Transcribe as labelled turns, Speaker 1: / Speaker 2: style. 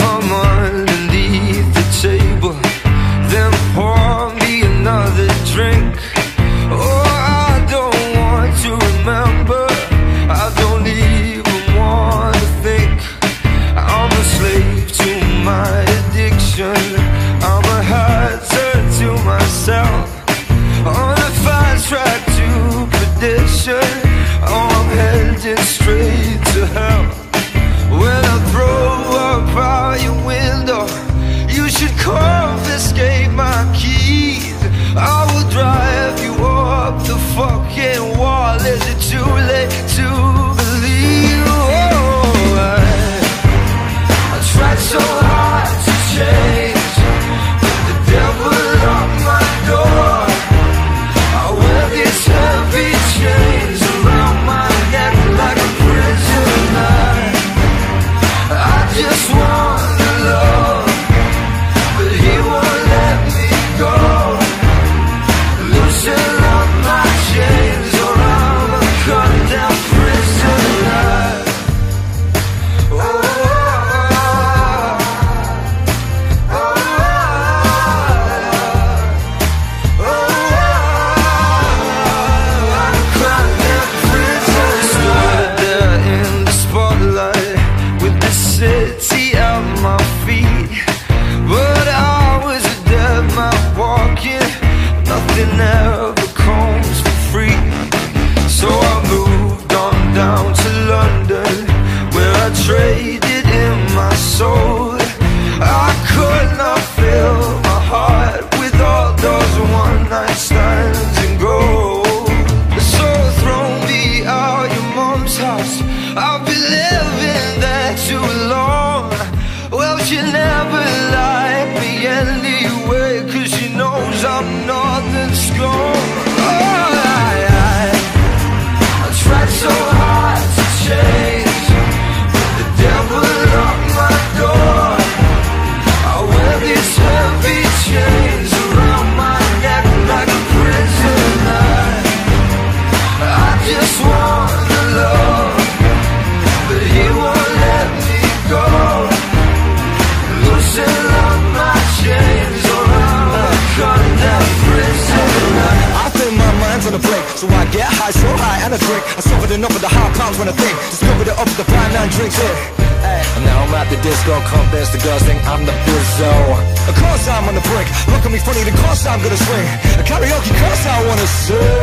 Speaker 1: underneath the table Then pour me another drink Oh, I don't want to remember I don't even want to think I'm a slave to my addiction I'm a hazard to myself On a fast track to Oh, I'm headed straight Nothing ever comes for free. So I moved on down to London, where I traded in my soul. I could not fill my heart with all those one night stands and gold. So throw me out your mom's house. I've been living there too long. Well, she never
Speaker 2: high I suffered enough of the hard times when I think. Discovered it up at the bar, nine drinks in. Hey. And now I'm at the disco, convinced the girls think I'm the bizzo. Of course I'm on the brink. Look at me funny, of course I'm gonna swing. A karaoke, cause I wanna sing.